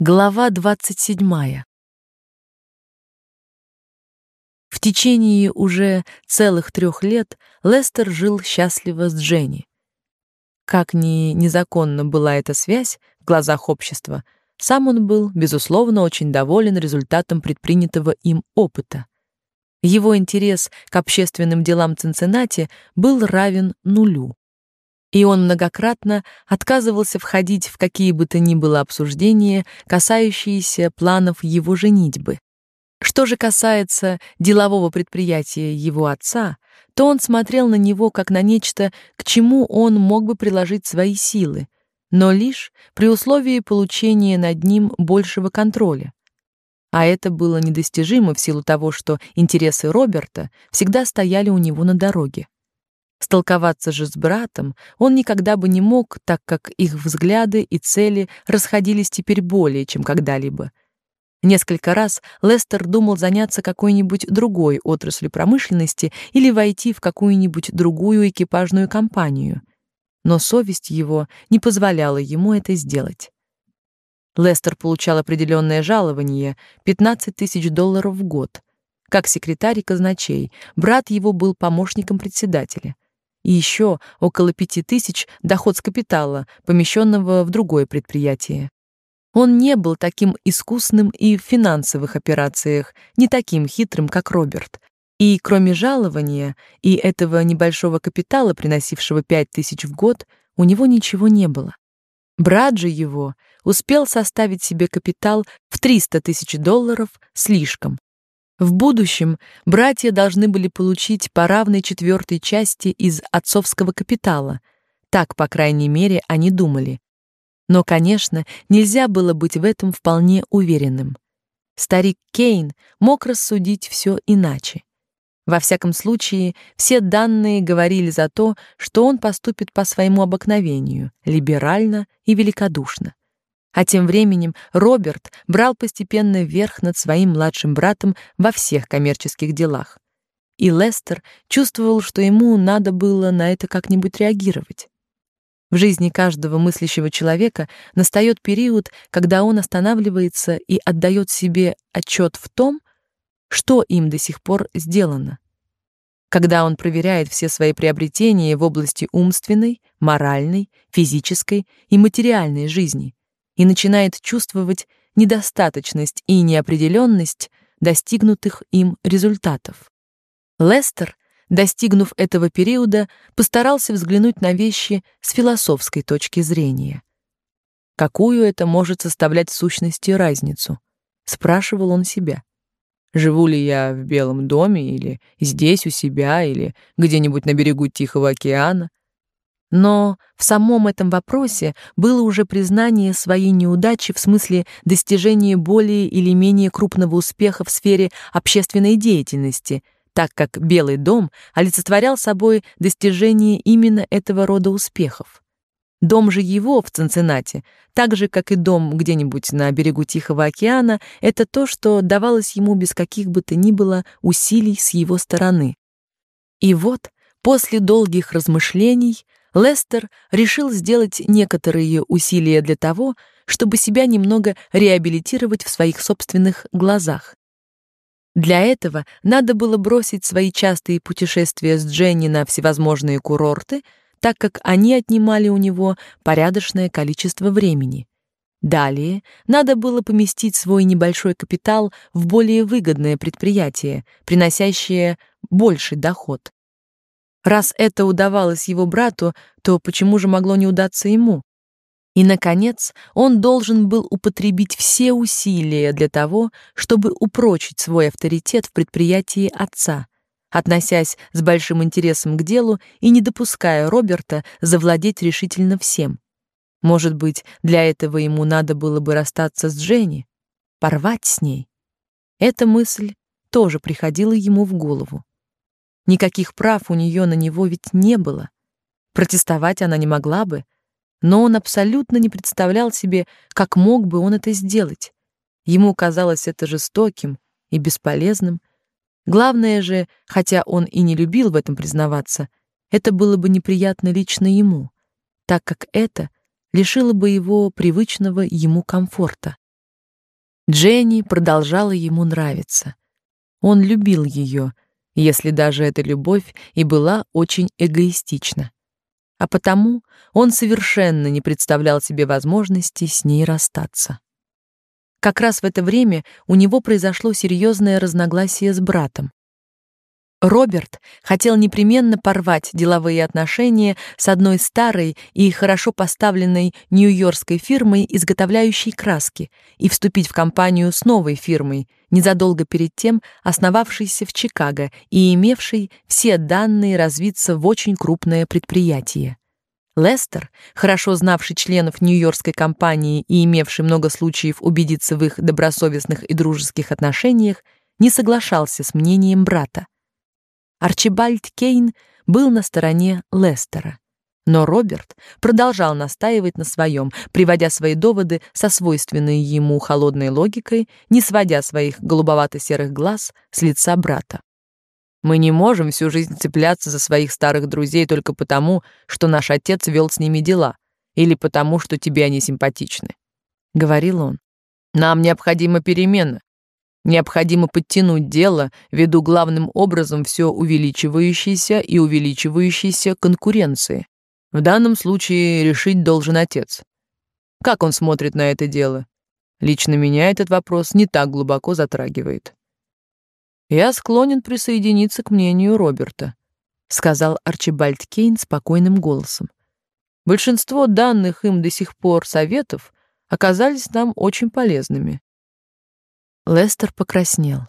Глава 27. В течение уже целых трех лет Лестер жил счастливо с Дженни. Как ни незаконна была эта связь в глазах общества, сам он был безусловно очень доволен результатом предпринятого им опыта. Его интерес к общественным делам Цинциннати был равен нулю и он многократно отказывался входить в какие бы то ни было обсуждения, касающиеся планов его женитьбы. Что же касается делового предприятия его отца, то он смотрел на него как на нечто, к чему он мог бы приложить свои силы, но лишь при условии получения над ним большего контроля. А это было недостижимо в силу того, что интересы Роберта всегда стояли у него на дороге. Столковаться же с братом он никогда бы не мог, так как их взгляды и цели расходились теперь более, чем когда-либо. Несколько раз Лестер думал заняться какой-нибудь другой отраслью промышленности или войти в какую-нибудь другую экипажную компанию, но совесть его не позволяла ему это сделать. Лестер получал определенное жалование 15 тысяч долларов в год. Как секретарь и казначей, брат его был помощником председателя и еще около пяти тысяч доход с капитала, помещенного в другое предприятие. Он не был таким искусным и в финансовых операциях, не таким хитрым, как Роберт. И кроме жалования и этого небольшого капитала, приносившего пять тысяч в год, у него ничего не было. Брат же его успел составить себе капитал в 300 тысяч долларов слишком, в будущем братья должны были получить по равной четвертой части из отцовского капитала. Так, по крайней мере, они думали. Но, конечно, нельзя было быть в этом вполне уверенным. Старик Кейн мог рассудить все иначе. Во всяком случае, все данные говорили за то, что он поступит по своему обыкновению, либерально и великодушно. А тем временем Роберт брал постепенно верх над своим младшим братом во всех коммерческих делах. И Лестер чувствовал, что ему надо было на это как-нибудь реагировать. В жизни каждого мыслящего человека настает период, когда он останавливается и отдает себе отчет в том, что им до сих пор сделано. Когда он проверяет все свои приобретения в области умственной, моральной, физической и материальной жизни и начинает чувствовать недостаточность и неопределенность достигнутых им результатов. Лестер, достигнув этого периода, постарался взглянуть на вещи с философской точки зрения. Какую это может составлять в сущности разницу? спрашивал он себя. Живу ли я в Белом доме или здесь у себя или где-нибудь на берегу Тихого океана? Но в самом этом вопросе было уже признание своей неудачи в смысле достижения более или менее крупного успеха в сфере общественной деятельности, так как Белый дом олицетворял собой достижение именно этого рода успехов. Дом же его в Цинциннати, так же как и дом где-нибудь на берегу Тихого океана, это то, что давалось ему без каких бы то ни было усилий с его стороны. И вот, после долгих размышлений, Лестер решил сделать некоторые усилия для того, чтобы себя немного реабилитировать в своих собственных глазах. Для этого надо было бросить свои частые путешествия с Дженни на всевозможные курорты, так как они отнимали у него порядочное количество времени. Далее надо было поместить свой небольшой капитал в более выгодное предприятие, приносящее больший доход. Раз это удавалось его брату, то почему же могло не удаться ему? И наконец, он должен был употребить все усилия для того, чтобы упрочить свой авторитет в предприятии отца, относясь с большим интересом к делу и не допуская Роберта завладеть решительно всем. Может быть, для этого ему надо было бы расстаться с Дженни, порвать с ней. Эта мысль тоже приходила ему в голову. Никаких прав у нее на него ведь не было. Протестовать она не могла бы, но он абсолютно не представлял себе, как мог бы он это сделать. Ему казалось это жестоким и бесполезным. Главное же, хотя он и не любил в этом признаваться, это было бы неприятно лично ему, так как это лишило бы его привычного ему комфорта. Дженни продолжала ему нравиться. Он любил ее, если даже эта любовь и была очень эгоистична. А потому он совершенно не представлял себе возможности с ней расстаться. Как раз в это время у него произошло серьезное разногласие с братом. Роберт хотел непременно порвать деловые отношения с одной старой и хорошо поставленной нью-йоркской фирмой, изготовляющей краски, и вступить в компанию с новой фирмой, незадолго перед тем основавшейся в Чикаго и имевшей все данные развиться в очень крупное предприятие. Лестер, хорошо знавший членов Нью-Йоркской компании и имевший много случаев убедиться в их добросовестных и дружеских отношениях, не соглашался с мнением брата. Арчибальд Кейн был на стороне Лестера. Но Роберт продолжал настаивать на своем, приводя свои доводы со свойственной ему холодной логикой, не сводя своих голубовато-серых глаз с лица брата. Мы не можем всю жизнь цепляться за своих старых друзей только потому, что наш отец вел с ними дела, или потому, что тебе они симпатичны, говорил он. Нам необходима перемена. Необходимо подтянуть дело ввиду главным образом все увеличивающейся и увеличивающейся конкуренции. В данном случае решить должен отец. Как он смотрит на это дело? Лично меня этот вопрос не так глубоко затрагивает. Я склонен присоединиться к мнению Роберта, сказал Арчибальд Кейн спокойным голосом. Большинство данных им до сих пор советов оказались нам очень полезными. Лестер покраснел.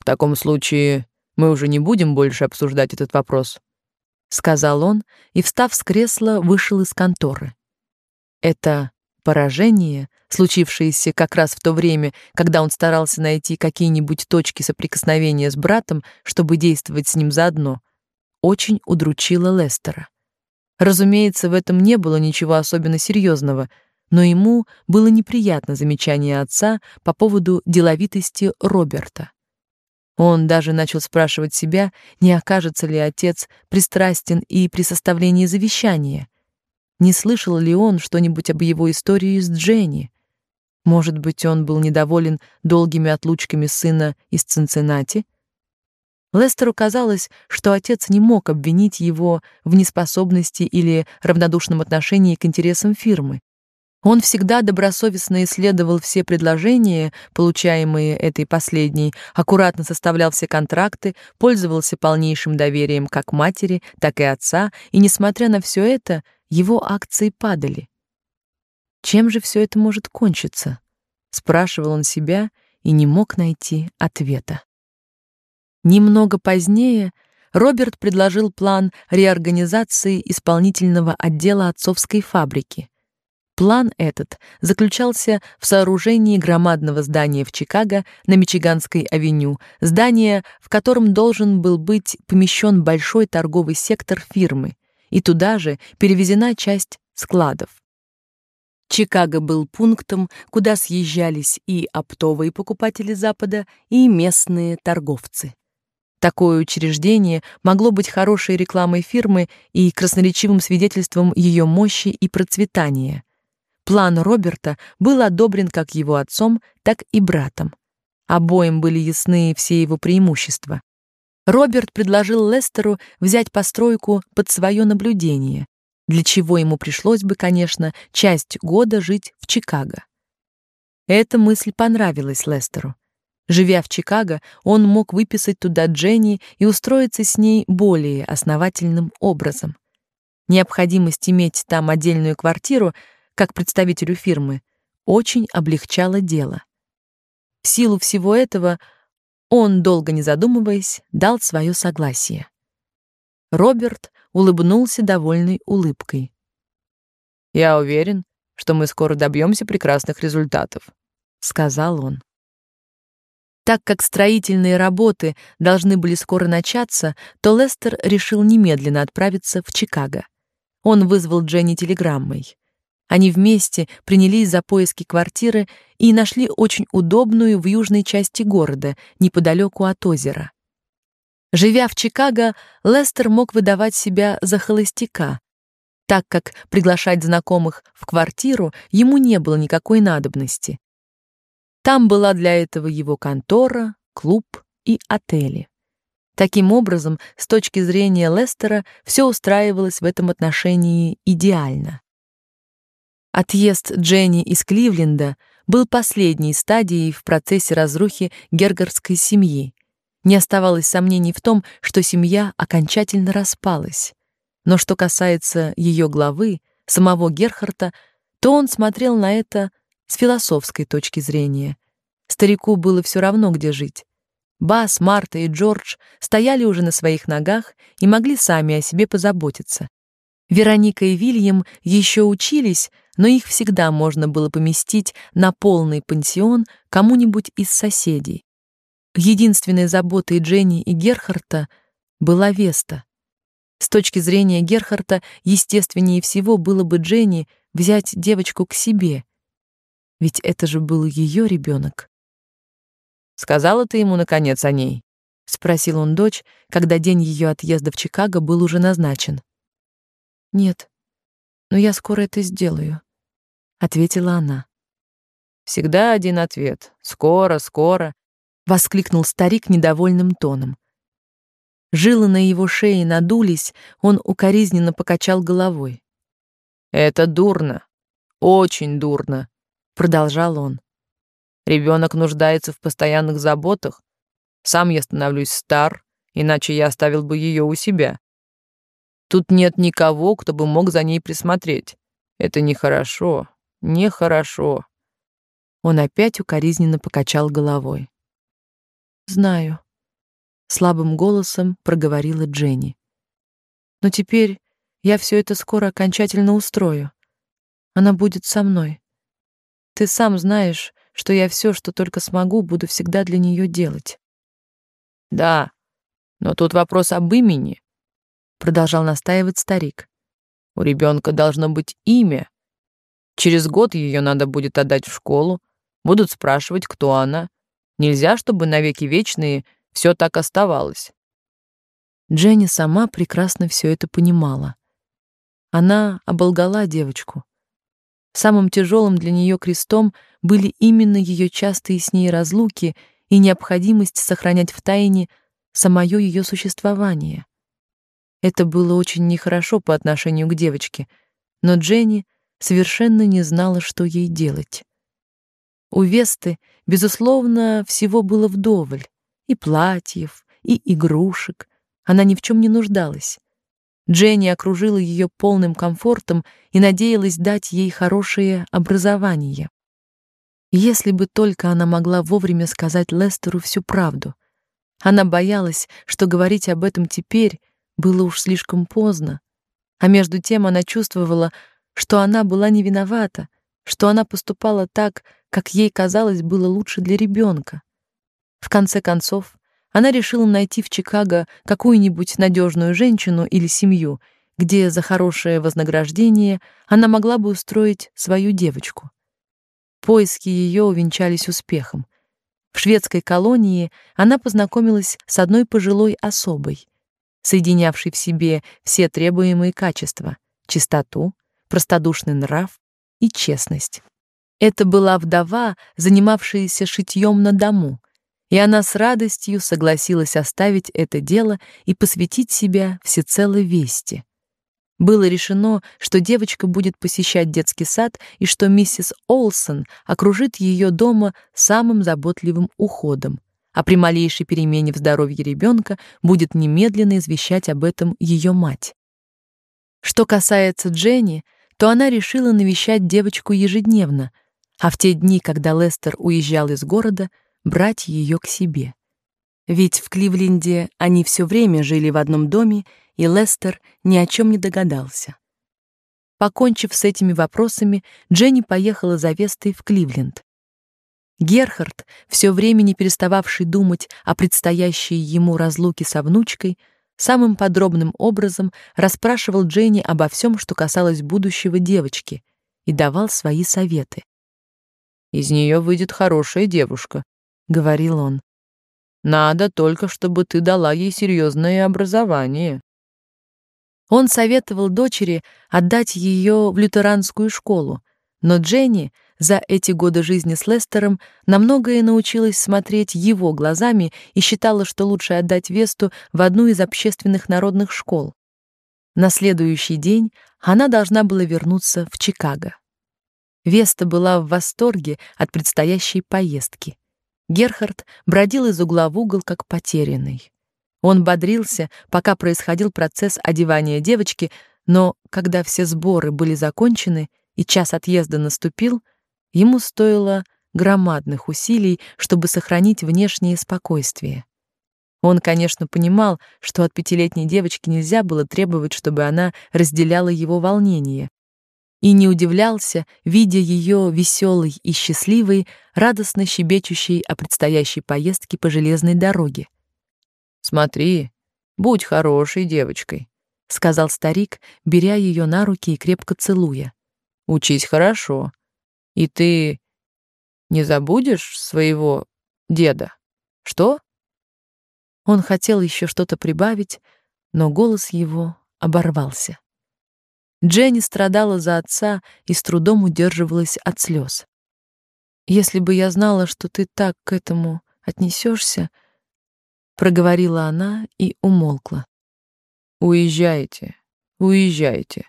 В таком случае мы уже не будем больше обсуждать этот вопрос, сказал он и, встав с кресла, вышел из конторы. Это поражение, случившееся как раз в то время, когда он старался найти какие-нибудь точки соприкосновения с братом, чтобы действовать с ним заодно, очень удручило Лестера. Разумеется, в этом не было ничего особенно серьезного — но ему было неприятно замечание отца по поводу деловитости Роберта. Он даже начал спрашивать себя, не окажется ли отец пристрастен и при составлении завещания. Не слышал ли он что-нибудь об его истории с Дженни? Может быть, он был недоволен долгими отлучками сына из Цинциннати? Лестеру казалось, что отец не мог обвинить его в неспособности или равнодушном отношении к интересам фирмы. Он всегда добросовестно исследовал все предложения, получаемые этой последней, аккуратно составлял все контракты, пользовался полнейшим доверием как матери, так и отца, и несмотря на все это, его акции падали. Чем же все это может кончиться? спрашивал он себя и не мог найти ответа. Немного позднее Роберт предложил план реорганизации исполнительного отдела отцовской фабрики. План этот заключался в сооружении громадного здания в Чикаго на Мичиганской авеню, здания, в котором должен был быть помещен большой торговый сектор фирмы, и туда же перевезена часть складов. Чикаго был пунктом, куда съезжались и оптовые покупатели Запада, и местные торговцы. Такое учреждение могло быть хорошей рекламой фирмы и красноречивым свидетельством ее мощи и процветания. План Роберта был одобрен как его отцом, так и братом. Обоим были ясны все его преимущества. Роберт предложил Лестеру взять постройку под свое наблюдение, для чего ему пришлось бы, конечно, часть года жить в Чикаго. Эта мысль понравилась Лестеру. Живя в Чикаго, он мог выписать туда Дженни и устроиться с ней более основательным образом. Необходимость иметь там отдельную квартиру как представителю фирмы, очень облегчало дело. В силу всего этого он, долго не задумываясь, дал свое согласие. Роберт улыбнулся довольной улыбкой. «Я уверен, что мы скоро добьемся прекрасных результатов», — сказал он. Так как строительные работы должны были скоро начаться, то Лестер решил немедленно отправиться в Чикаго. Он вызвал Дженни телеграммой. Они вместе принялись за поиски квартиры и нашли очень удобную в южной части города, неподалеку от озера. Живя в Чикаго, Лестер мог выдавать себя за холостяка, так как приглашать знакомых в квартиру ему не было никакой надобности. Там была для этого его контора, клуб и отели. Таким образом, с точки зрения Лестера, все устраивалось в этом отношении идеально. Отъезд Дженни из Кливленда был последней стадией в процессе разрухи гергерской семьи. Не оставалось сомнений в том, что семья окончательно распалась. Но что касается ее главы, самого Герхарта, то он смотрел на это с философской точки зрения. Старику было все равно, где жить. Бас, Марта и Джордж стояли уже на своих ногах и могли сами о себе позаботиться. Вероника и Вильям еще учились, но их всегда можно было поместить на полный пансион кому-нибудь из соседей. Единственной заботой Дженни и Герхарта была Веста. С точки зрения Герхарта, естественнее всего было бы Дженни взять девочку к себе. Ведь это же был ее ребенок. Сказала ты ему наконец о ней? спросил он дочь, когда день ее отъезда в Чикаго был уже назначен. Нет. Но я скоро это сделаю, ответила она. Всегда один ответ: скоро, скоро, воскликнул старик недовольным тоном. Жилы на его шее надулись, он укоризненно покачал головой. Это дурно. Очень дурно, продолжал он. Ребенок нуждается в постоянных заботах. Сам я становлюсь стар, иначе я оставил бы ее у себя. Тут нет никого, кто бы мог за ней присмотреть. Это нехорошо, нехорошо. Он опять укоризненно покачал головой. Знаю, слабым голосом проговорила Дженни. Но теперь я все это скоро окончательно устрою. Она будет со мной. Ты сам знаешь, что я все, что только смогу, буду всегда для нее делать. Да, но тут вопрос об имени, продолжал настаивать старик. У ребенка должно быть имя. Через год ее надо будет отдать в школу, будут спрашивать, кто она. Нельзя, чтобы навеки вечные все так оставалось. Дженни сама прекрасно все это понимала. Она оболгала девочку. Самым тяжелым для нее крестом были именно ее частые с ней разлуки и необходимость сохранять в тайне самое ее существование. Это было очень нехорошо по отношению к девочке, но Дженни совершенно не знала, что ей делать. У Весты, безусловно, всего было вдоволь: и платьев, и игрушек. Она ни в чем не нуждалась. Дженни окружила ее полным комфортом и надеялась дать ей хорошее образование. Если бы только она могла вовремя сказать Лестеру всю правду. Она боялась, что говорить об этом теперь было уж слишком поздно. А между тем она чувствовала, что она была не виновата, что она поступала так, как ей казалось было лучше для ребенка. В конце концов, она решила найти в Чикаго какую-нибудь надежную женщину или семью, где за хорошее вознаграждение она могла бы устроить свою девочку. Поиски ее увенчались успехом. В шведской колонии она познакомилась с одной пожилой особой, соединявшей в себе все требуемые качества: чистоту, простодушный нрав и честность. Это была вдова, занимавшаяся шитьем на дому, и она с радостью согласилась оставить это дело и посвятить себя всецело вести. Было решено, что девочка будет посещать детский сад и что миссис Олсон окружит ее дома самым заботливым уходом, а при малейшей перемене в здоровье ребенка будет немедленно извещать об этом ее мать. Что касается Дженни, то она решила навещать девочку ежедневно, а в те дни, когда Лестер уезжал из города, брать ее к себе. Ведь в Кливленде они все время жили в одном доме, и Лестер ни о чем не догадался. Покончив с этими вопросами, Дженни поехала за Вестой в Кливленд. Герхард, все время не перестававший думать о предстоящей ему разлуке со внучкой, самым подробным образом расспрашивал Дженни обо всем, что касалось будущего девочки, и давал свои советы. Из нее выйдет хорошая девушка, говорил он. Надо только, чтобы ты дала ей серьезное образование. Он советовал дочери отдать ее в лютеранскую школу, но Дженни, за эти годы жизни с Лестером на многое научилась смотреть его глазами и считала, что лучше отдать Весту в одну из общественных народных школ. На следующий день она должна была вернуться в Чикаго. Веста была в восторге от предстоящей поездки. Герхард бродил из угла в угол как потерянный. Он бодрился, пока происходил процесс одевания девочки, но когда все сборы были закончены и час отъезда наступил, ему стоило громадных усилий, чтобы сохранить внешнее спокойствие. Он, конечно, понимал, что от пятилетней девочки нельзя было требовать, чтобы она разделяла его волнение, и не удивлялся, видя ее веселой и счастливой, радостно щебечущей о предстоящей поездке по железной дороге. «Смотри, будь хорошей девочкой», — сказал старик, беря ее на руки и крепко целуя. «Учись хорошо, и ты не забудешь своего деда, что?» Он хотел еще что-то прибавить, но голос его оборвался. Дженни страдала за отца и с трудом удерживалась от слез. Если бы я знала, что ты так к этому отнесешься, проговорила она и умолкла. Уезжайте, уезжайте,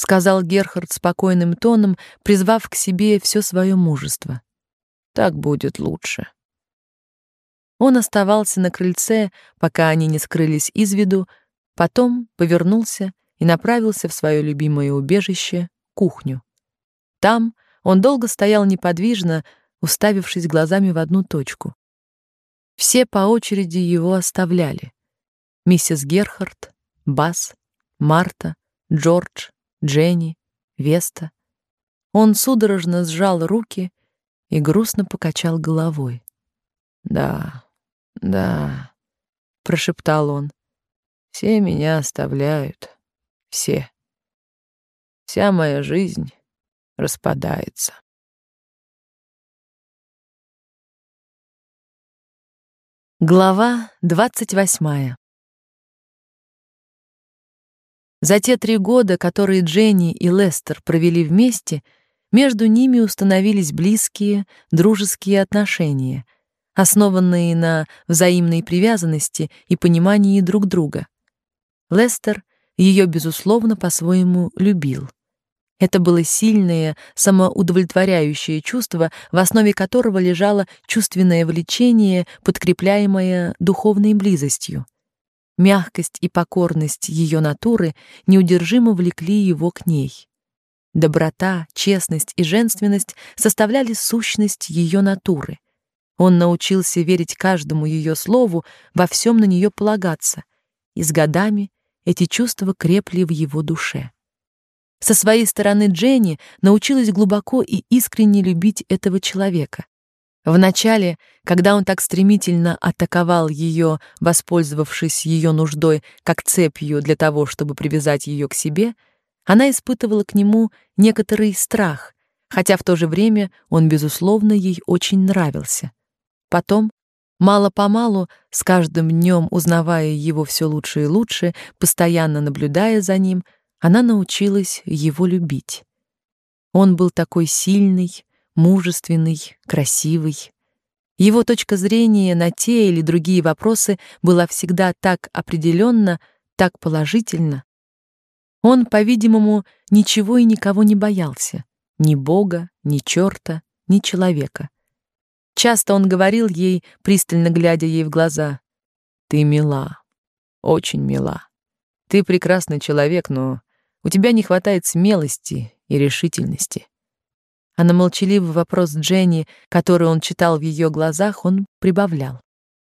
сказал Герхард спокойным тоном, призвав к себе все свое мужество. Так будет лучше. Он оставался на крыльце, пока они не скрылись из виду, потом повернулся и направился в свое любимое убежище кухню. Там он долго стоял неподвижно, уставившись глазами в одну точку. Все по очереди его оставляли: миссис Герхард, Бас, Марта, Джордж, Дженни, Веста. Он судорожно сжал руки и грустно покачал головой. Да, да, прошептал он. Все меня оставляют, все. Вся моя жизнь распадается. Глава двадцать восьмая. За те три года, которые Дженни и Лестер провели вместе, между ними установились близкие, дружеские отношения — основанные на взаимной привязанности и понимании друг друга. Лестер ее безусловно по-своему любил. Это было сильное, самоудовлетворяющее чувство, в основе которого лежало чувственное влечение, подкрепляемое духовной близостью. Мягкость и покорность ее натуры неудержимо влекли его к ней. Доброта, честность и женственность составляли сущность ее натуры — он научился верить каждому ее слову, во всем на нее полагаться, и с годами эти чувства крепли в его душе. Со своей стороны Дженни научилась глубоко и искренне любить этого человека. Вначале, когда он так стремительно атаковал ее, воспользовавшись ее нуждой как цепью для того, чтобы привязать ее к себе, она испытывала к нему некоторый страх, хотя в то же время он безусловно ей очень нравился. Потом, мало-помалу, с каждым днем узнавая его все лучше и лучше, постоянно наблюдая за ним, она научилась его любить. Он был такой сильный, мужественный, красивый. Его точка зрения на те или другие вопросы была всегда так определенно, так положительна. Он, по-видимому, ничего и никого не боялся, ни Бога, ни черта, ни человека. Часто он говорил ей, пристально глядя ей в глаза: "Ты мила, очень мила. Ты прекрасный человек, но у тебя не хватает смелости и решительности". А на молчаливый вопрос Дженни, который он читал в ее глазах, он прибавлял: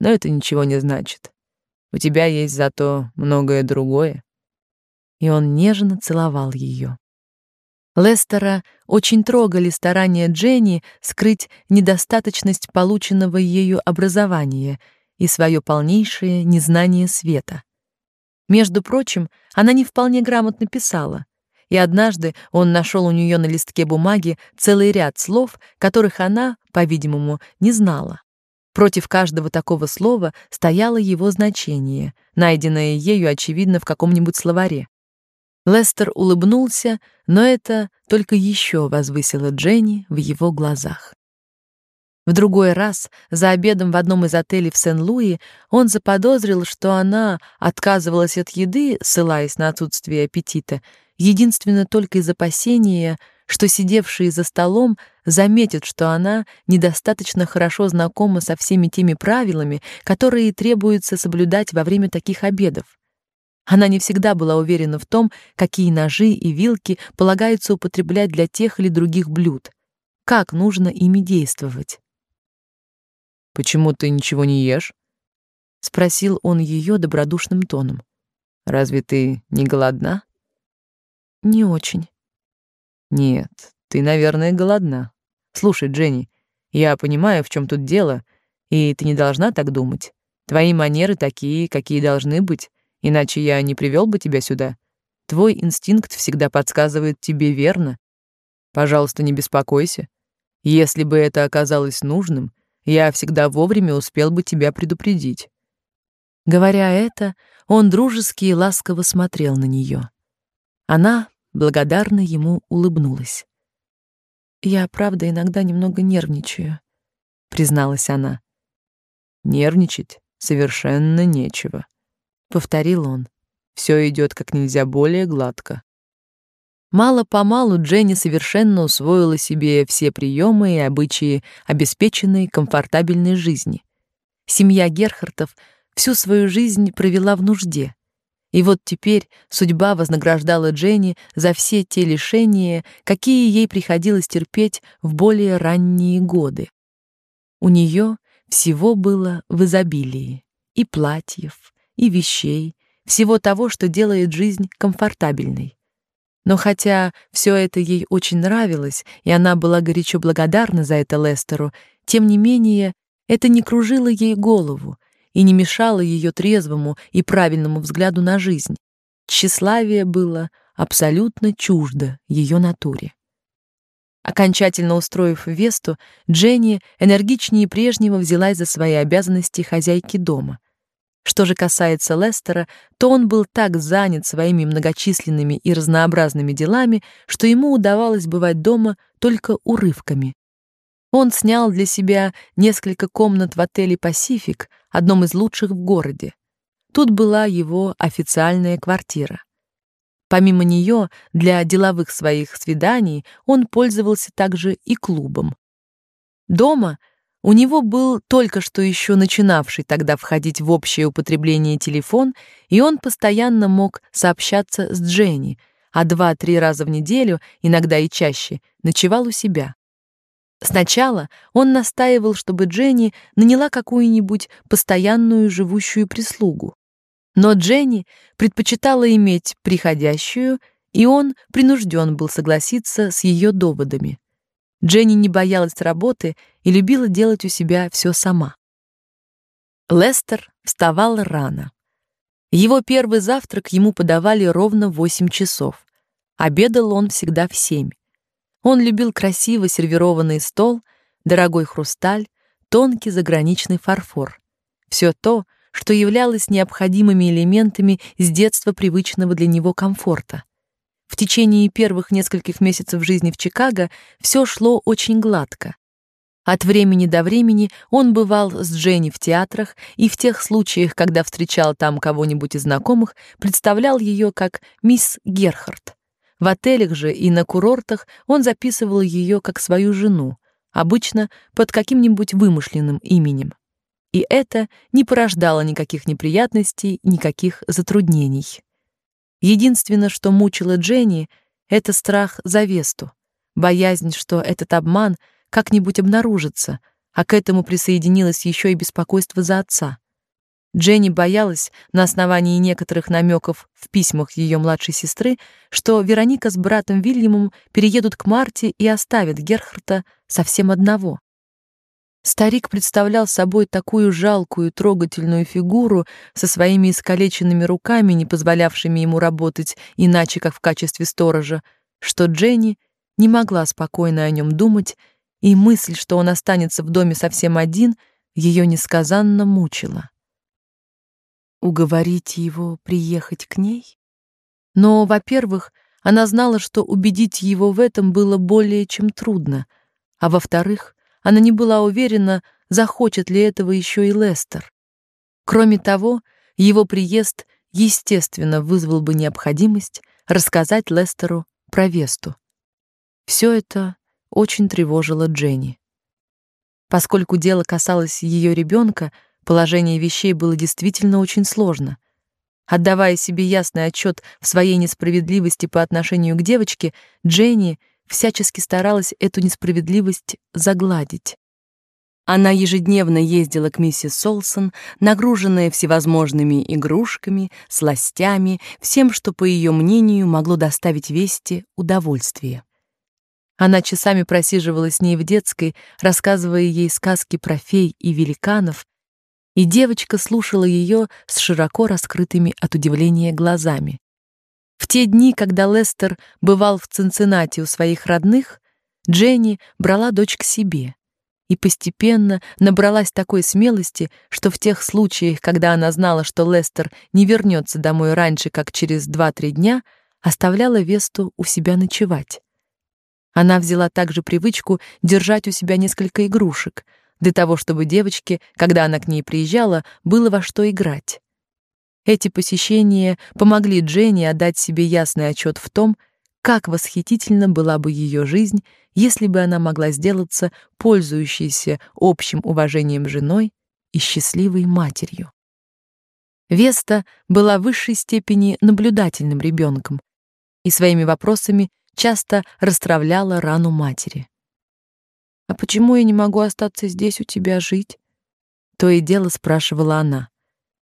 "Но это ничего не значит. У тебя есть зато многое другое". И он нежно целовал ее. Лестера очень трогали старания Дженни скрыть недостаточность полученного ею образования и свое полнейшее незнание света. Между прочим, она не вполне грамотно писала, и однажды он нашел у нее на листке бумаги целый ряд слов, которых она, по-видимому, не знала. Против каждого такого слова стояло его значение, найденное ею очевидно в каком-нибудь словаре. Лестер улыбнулся, но это только еще возвысило Дженни в его глазах. В другой раз, за обедом в одном из отелей в Сен-Луи, он заподозрил, что она отказывалась от еды, ссылаясь на отсутствие аппетита, единственно только из опасения, что сидевшие за столом заметят, что она недостаточно хорошо знакома со всеми теми правилами, которые требуется соблюдать во время таких обедов. Она не всегда была уверена в том, какие ножи и вилки полагается употреблять для тех или других блюд, как нужно ими действовать. Почему ты ничего не ешь? спросил он ее добродушным тоном. Разве ты не голодна? Не очень. Нет, ты, наверное, голодна. Слушай, Дженни, я понимаю, в чем тут дело, и ты не должна так думать. Твои манеры такие, какие должны быть, иначе я не привел бы тебя сюда. Твой инстинкт всегда подсказывает тебе верно. Пожалуйста, не беспокойся. Если бы это оказалось нужным, я всегда вовремя успел бы тебя предупредить. Говоря это, он дружески и ласково смотрел на нее. Она благодарно ему улыбнулась. Я, правда, иногда немного нервничаю, призналась она. Нервничать совершенно нечего, повторил он. Все идет как нельзя более гладко. Мало-помалу Дженни совершенно усвоила себе все приемы и обычаи обеспеченной комфортабельной жизни. Семья Герхартов всю свою жизнь провела в нужде. И вот теперь судьба вознаграждала Дженни за все те лишения, какие ей приходилось терпеть в более ранние годы. У нее всего было в изобилии: и платьев, и вещей, всего того, что делает жизнь комфортабельной. Но хотя все это ей очень нравилось, и она была горячо благодарна за это Лестеру, тем не менее это не кружило ей голову и не мешало ее трезвому и правильному взгляду на жизнь. Тщеславие было абсолютно чуждо ее натуре. Окончательно устроив Весту, Дженни энергичнее прежнего взялась за свои обязанности хозяйки дома — что же касается Лестера, то он был так занят своими многочисленными и разнообразными делами, что ему удавалось бывать дома только урывками. Он снял для себя несколько комнат в отеле Пасифик, одном из лучших в городе. Тут была его официальная квартира. Помимо нее, для деловых своих свиданий он пользовался также и клубом. Дома у него был только что еще начинавший тогда входить в общее употребление телефон, и он постоянно мог сообщаться с Дженни, а два-три раза в неделю, иногда и чаще, ночевал у себя. Сначала он настаивал, чтобы Дженни наняла какую-нибудь постоянную живущую прислугу. Но Дженни предпочитала иметь приходящую, и он принужден был согласиться с ее доводами. Дженни не боялась работы и любила делать у себя все сама. Лестер вставал рано. Его первый завтрак ему подавали ровно в 8 часов. Обедал он всегда в 7. Он любил красиво сервированный стол, дорогой хрусталь, тонкий заграничный фарфор. Все то, что являлось необходимыми элементами с детства привычного для него комфорта. В течение первых нескольких месяцев жизни в Чикаго все шло очень гладко. От времени до времени он бывал с Дженни в театрах и в тех случаях, когда встречал там кого-нибудь из знакомых, представлял ее как мисс Герхард. В отелях же и на курортах он записывал ее как свою жену, обычно под каким-нибудь вымышленным именем. И это не порождало никаких неприятностей, никаких затруднений. Единственное, что мучило Дженни, это страх за Весту, боязнь, что этот обман как-нибудь обнаружится, а к этому присоединилось еще и беспокойство за отца. Дженни боялась на основании некоторых намеков в письмах ее младшей сестры, что Вероника с братом Вильямом переедут к Марте и оставят Герхарта совсем одного. Старик представлял собой такую жалкую, трогательную фигуру со своими искалеченными руками, не позволявшими ему работать иначе, как в качестве сторожа, что Дженни не могла спокойно о нем думать, и мысль, что он останется в доме совсем один, ее несказанно мучила. Уговорить его приехать к ней? Но, во-первых, она знала, что убедить его в этом было более чем трудно, а во-вторых, она не была уверена, захочет ли этого еще и Лестер. Кроме того, его приезд, естественно, вызвал бы необходимость рассказать Лестеру про Весту. Все это очень тревожило Дженни. Поскольку дело касалось ее ребенка, положение вещей было действительно очень сложно. Отдавая себе ясный отчет в своей несправедливости по отношению к девочке, Дженни всячески старалась эту несправедливость загладить. Она ежедневно ездила к миссис Солсон, нагруженная всевозможными игрушками, сластями, всем, что, по ее мнению, могло доставить Вести удовольствие. Она часами просиживала с ней в детской, рассказывая ей сказки про фей и великанов, и девочка слушала ее с широко раскрытыми от удивления глазами. В те дни, когда Лестер бывал в Цинциннати у своих родных, Дженни брала дочь к себе и постепенно набралась такой смелости, что в тех случаях, когда она знала, что Лестер не вернется домой раньше, как через 2-3 дня, оставляла Весту у себя ночевать. Она взяла также привычку держать у себя несколько игрушек, для того, чтобы девочке, когда она к ней приезжала, было во что играть. Эти посещения помогли Дженни отдать себе ясный отчет в том, как восхитительно была бы ее жизнь, если бы она могла сделаться пользующейся общим уважением женой и счастливой матерью. Веста была в высшей степени наблюдательным ребенком и своими вопросами часто расстравляла рану матери. А почему я не могу остаться здесь у тебя жить? То и дело спрашивала она.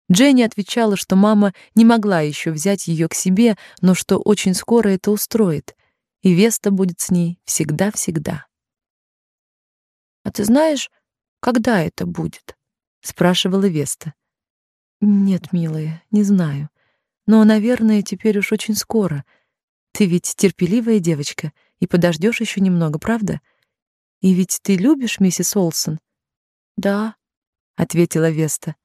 Дженни отвечала, что мама не могла еще взять ее к себе, но что очень скоро это устроит, и Веста будет с ней всегда-всегда. А ты знаешь, когда это будет? спрашивала Веста. Нет, милая, не знаю. Но, наверное, теперь уж очень скоро. Ты ведь терпеливая девочка и подождешь еще немного, правда? И ведь ты любишь миссис Олсон? Да, ответила Веста.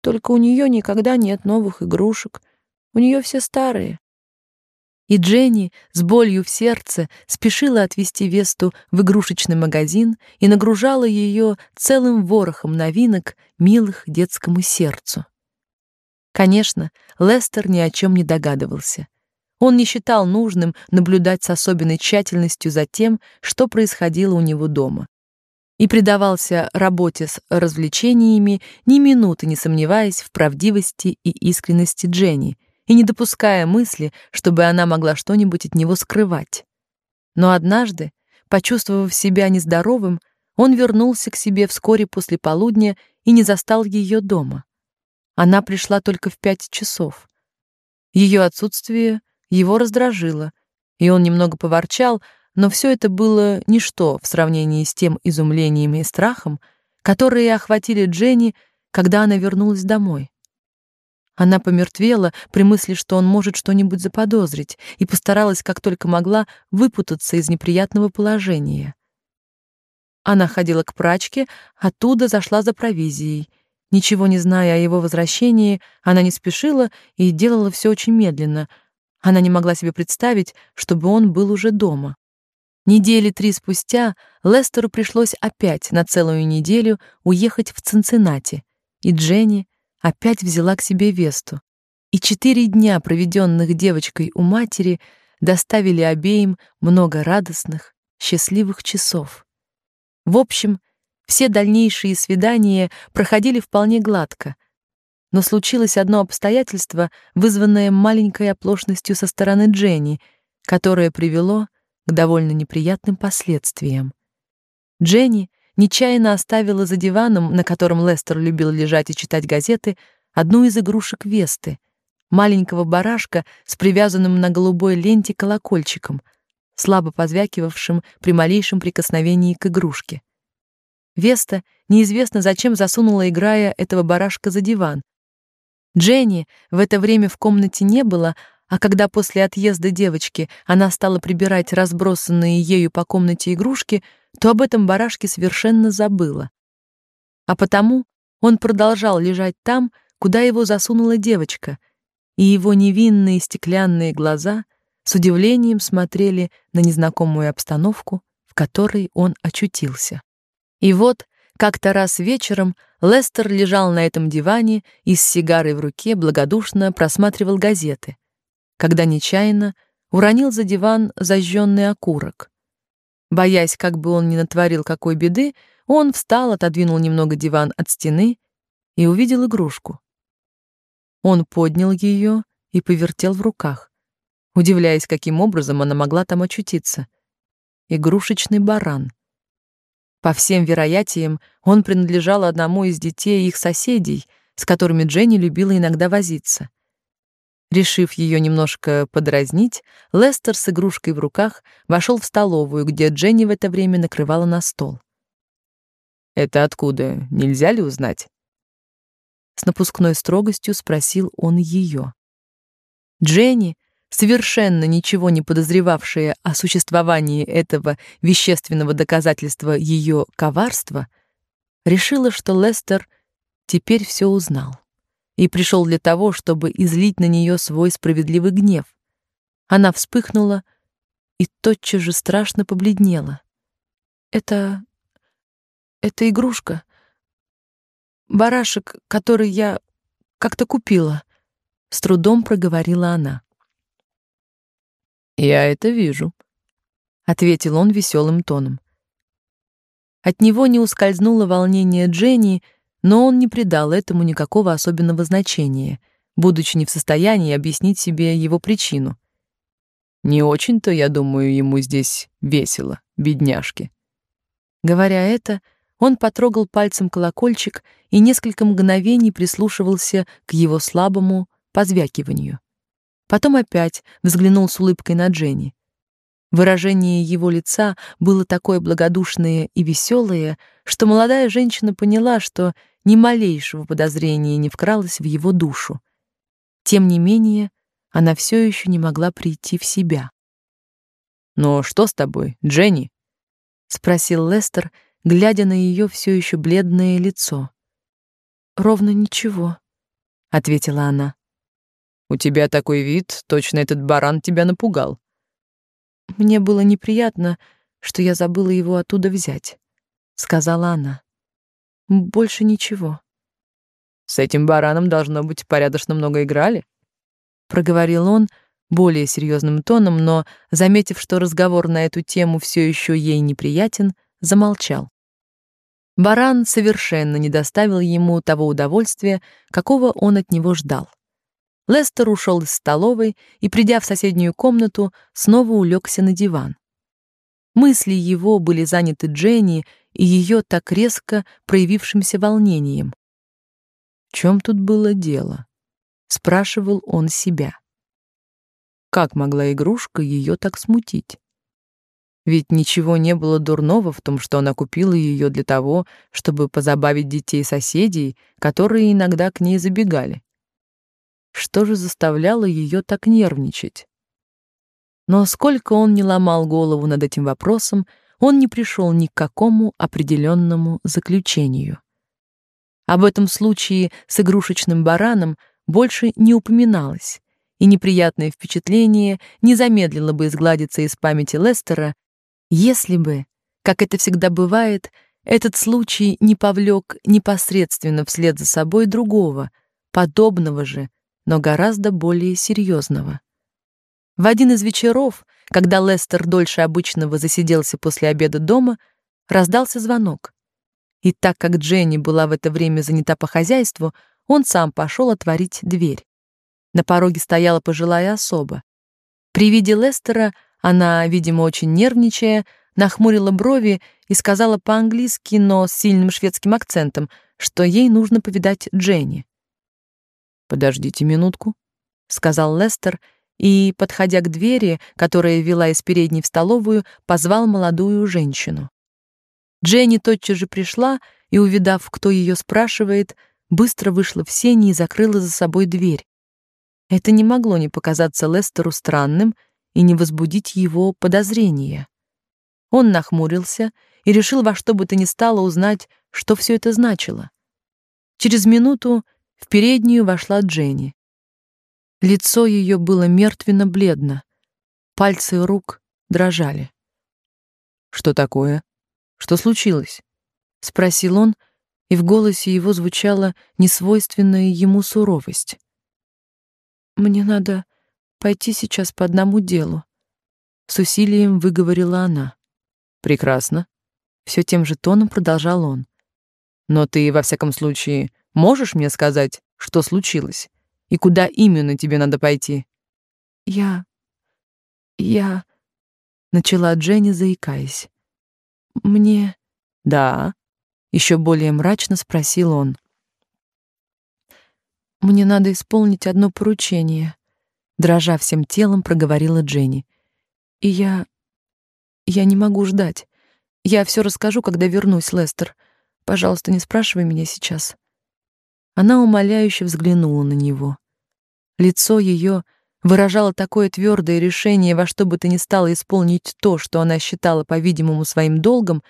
Только у нее никогда нет новых игрушек. У нее все старые. И Дженни с болью в сердце спешила отвезти Весту в игрушечный магазин и нагружала ее целым ворохом новинок, милых детскому сердцу. Конечно, Лестер ни о чем не догадывался. Он не считал нужным наблюдать с особенной тщательностью за тем, что происходило у него дома. И предавался работе с развлечениями, ни минуты не сомневаясь в правдивости и искренности Дженни, и не допуская мысли, чтобы она могла что-нибудь от него скрывать. Но однажды, почувствовав себя нездоровым, он вернулся к себе вскоре после полудня и не застал ее дома. Она пришла только в пять часов. Ее отсутствие его раздражило, и он немного поворчал, но все это было ничто в сравнении с тем изумлением и страхом, которые охватили Дженни, когда она вернулась домой. Она помертвела при мысли, что он может что-нибудь заподозрить, и постаралась как только могла выпутаться из неприятного положения. Она ходила к прачке, оттуда зашла за провизией. Ничего не зная о его возвращении, она не спешила и делала все очень медленно — она не могла себе представить, чтобы он был уже дома. Недели три спустя Лестеру пришлось опять на целую неделю уехать в Цинциннати, и Дженни опять взяла к себе Весту. И четыре дня, проведенных девочкой у матери, доставили обеим много радостных, счастливых часов. В общем, все дальнейшие свидания проходили вполне гладко, но случилось одно обстоятельство, вызванное маленькой оплошностью со стороны Дженни, которое привело к довольно неприятным последствиям. Дженни нечаянно оставила за диваном, на котором Лестер любил лежать и читать газеты, одну из игрушек Весты, маленького барашка с привязанным на голубой ленте колокольчиком, слабо позвякивавшим при малейшем прикосновении к игрушке. Веста неизвестно зачем засунула, играя этого барашка за диван, Дженни в это время в комнате не было, а когда после отъезда девочки она стала прибирать разбросанные ею по комнате игрушки, то об этом барашке совершенно забыла. А потому он продолжал лежать там, куда его засунула девочка, и его невинные стеклянные глаза с удивлением смотрели на незнакомую обстановку, в которой он очутился. И вот, как-то раз вечером Лестер лежал на этом диване и с сигарой в руке благодушно просматривал газеты, когда нечаянно уронил за диван зажженный окурок. Боясь, как бы он ни натворил какой беды, он встал, отодвинул немного диван от стены и увидел игрушку. Он поднял ее и повертел в руках, удивляясь, каким образом она могла там очутиться. Игрушечный баран. По всем вероятиям, он принадлежал одному из детей их соседей, с которыми Дженни любила иногда возиться. Решив ее немножко подразнить, Лестер с игрушкой в руках вошел в столовую, где Дженни в это время накрывала на стол. «Это откуда? Нельзя ли узнать?» С напускной строгостью спросил он ее. Дженни, совершенно ничего не подозревавшая о существовании этого вещественного доказательства ее коварства, решила, что Лестер теперь все узнал и пришел для того, чтобы излить на нее свой справедливый гнев. Она вспыхнула и тотчас же страшно побледнела. Это это игрушка. Барашек, который я как-то купила, с трудом проговорила она. Я это вижу, ответил он веселым тоном. От него не ускользнуло волнение Дженни, но он не придал этому никакого особенного значения, будучи не в состоянии объяснить себе его причину. Не очень-то, я думаю, ему здесь весело, бедняжки. Говоря это, он потрогал пальцем колокольчик и несколько мгновений прислушивался к его слабому позвякиванию. Потом опять взглянул с улыбкой на Дженни. Выражение его лица было такое благодушное и веселое, что молодая женщина поняла, что ни малейшего подозрения не вкралось в его душу. Тем не менее, она все еще не могла прийти в себя. "Но что с тобой, Дженни?" спросил Лестер, глядя на ее все еще бледное лицо. "Ровно ничего", ответила она. "У тебя такой вид, точно этот баран тебя напугал". Мне было неприятно, что я забыла его оттуда взять, сказала она. Больше ничего. С этим бараном должно быть порядочно много играли, проговорил он более серьезным тоном, но, заметив, что разговор на эту тему все еще ей неприятен, замолчал. Баран совершенно не доставил ему того удовольствия, какого он от него ждал. Лестер ушел из столовой и, придя в соседнюю комнату, снова улегся на диван. Мысли его были заняты Дженни и ее так резко проявившимся волнением. В чем тут было дело? спрашивал он себя. Как могла игрушка ее так смутить? Ведь ничего не было дурного в том, что она купила ее для того, чтобы позабавить детей соседей, которые иногда к ней забегали. Что же заставляло ее так нервничать? Но сколько он не ломал голову над этим вопросом, он не пришел ни к какому определенному заключению. Об этом случае с игрушечным бараном больше не упоминалось, и неприятное впечатление не замедлило бы изгладиться из памяти Лестера, если бы, как это всегда бывает, этот случай не повлек непосредственно вслед за собой другого, подобного же, но гораздо более серьезного. В один из вечеров, когда Лестер дольше обычного засиделся после обеда дома, раздался звонок. И так как Дженни была в это время занята по хозяйству, он сам пошел отворить дверь. На пороге стояла пожилая особа. При виде Лестера она, видимо, очень нервничая, нахмурила брови и сказала по-английски, но с сильным шведским акцентом, что ей нужно повидать Дженни. Подождите минутку, сказал Лестер и, подходя к двери, которая вела из передней в столовую, позвал молодую женщину. Дженни тотчас же пришла и, увидав, кто ее спрашивает, быстро вышла в сени и закрыла за собой дверь. Это не могло не показаться Лестеру странным и не возбудить его подозрения. Он нахмурился и решил во что бы то ни стало узнать, что все это значило. Через минуту в переднюю вошла Дженни. Лицо ее было мертвенно-бледно, пальцы рук дрожали. «Что такое? Что случилось?» — спросил он, и в голосе его звучала несвойственная ему суровость. «Мне надо пойти сейчас по одному делу», — с усилием выговорила она. «Прекрасно», — все тем же тоном продолжал он. «Но ты, во всяком случае, можешь мне сказать, что случилось? И куда именно тебе надо пойти?» «Я... я...» — начала Дженни, заикаясь. «Мне...» «Да», — еще более мрачно спросил он. «Мне надо исполнить одно поручение», — дрожа всем телом, проговорила Дженни. «И я... я не могу ждать. Я все расскажу, когда вернусь, Лестер. Пожалуйста, не спрашивай меня сейчас». Она умоляюще взглянула на него. Лицо ее выражало такое твердое решение во что бы то ни стало исполнить то, что она считала, по-видимому, своим долгом,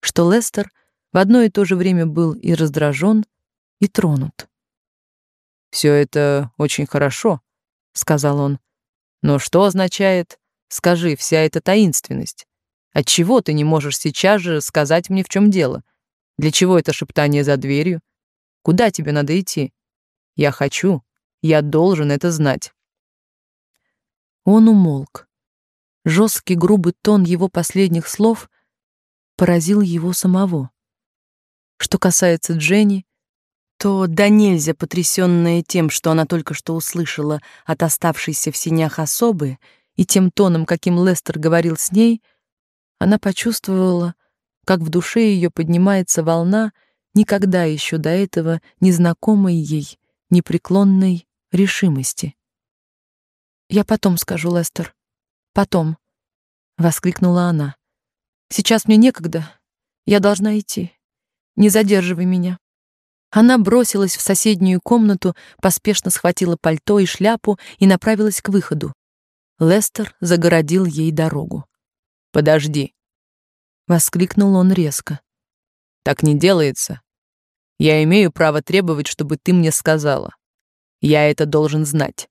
что Лестер в одно и то же время был и раздражен, и тронут. Все это очень хорошо, сказал он. Но что означает, скажи, вся эта таинственность? Отчего ты не можешь сейчас же сказать мне, в чем дело? Для чего это шептание за дверью? Куда тебе надо идти? Я хочу, я должен это знать. Он умолк. Жесткий грубый тон его последних слов поразил его самого. Что касается Дженни, то да нельзя потрясённая тем, что она только что услышала от оставшейся в синях особы, и тем тоном, каким Лестер говорил с ней, она почувствовала, как в душе её поднимается волна никогда ещё до этого незнакомой ей непреклонной решимости. «Я потом скажу, Лестер. Потом», — воскликнула она. «Сейчас мне некогда. Я должна идти. Не задерживай меня». Она бросилась в соседнюю комнату, поспешно схватила пальто и шляпу и направилась к выходу. Лестер загородил ей дорогу. «Подожди!» — воскликнул он резко. «Так не делается. Я имею право требовать, чтобы ты мне сказала. Я это должен знать».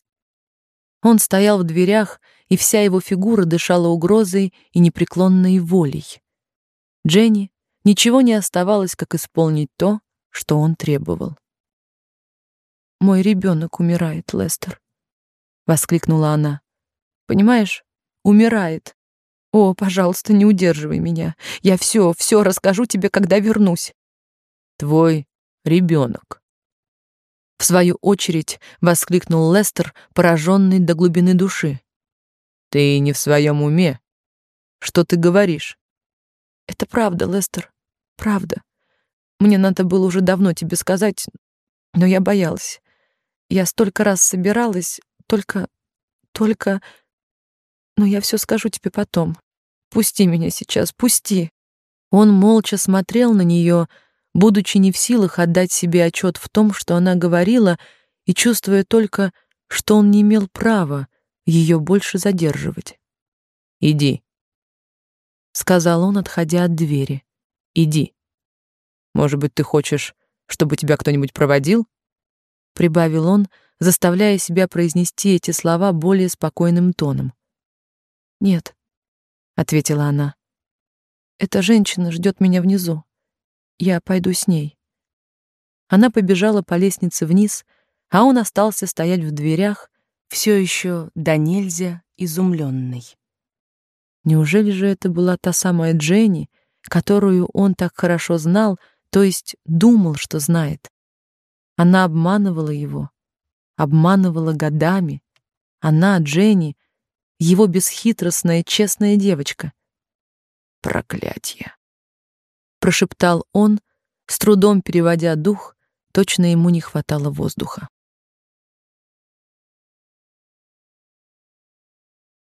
Он стоял в дверях, и вся его фигура дышала угрозой и непреклонной волей. Дженни ничего не оставалось, как исполнить то, что он требовал. Мой ребенок умирает, Лестер, воскликнула она. Понимаешь? Умирает. О, пожалуйста, не удерживай меня. Я все, все расскажу тебе, когда вернусь. Твой ребенок. В свою очередь воскликнул Лестер, пораженный до глубины души. Ты не в своем уме. Что ты говоришь? Это правда, Лестер. Правда. Мне надо было уже давно тебе сказать, но я боялась. Я столько раз собиралась, только... только... Но я все скажу тебе потом. Пусти меня сейчас, пусти. Он молча смотрел на нее, будучи не в силах отдать себе отчет в том, что она говорила, и чувствуя только, что он не имел права ее больше задерживать. «Иди», — сказал он, отходя от двери. «Иди». Может быть, ты хочешь, чтобы тебя кто-нибудь проводил?» Прибавил он, заставляя себя произнести эти слова более спокойным тоном. «Нет», — ответила она. «Эта женщина ждет меня внизу. Я пойду с ней». Она побежала по лестнице вниз, а он остался стоять в дверях, все еще до нельзя изумленный. Неужели же это была та самая Дженни, которую он так хорошо знал, то есть думал, что знает. Она обманывала его, обманывала годами. Она, Дженни, его бесхитростная, честная девочка. Проклятье, прошептал он, с трудом переводя дух, точно ему не хватало воздуха.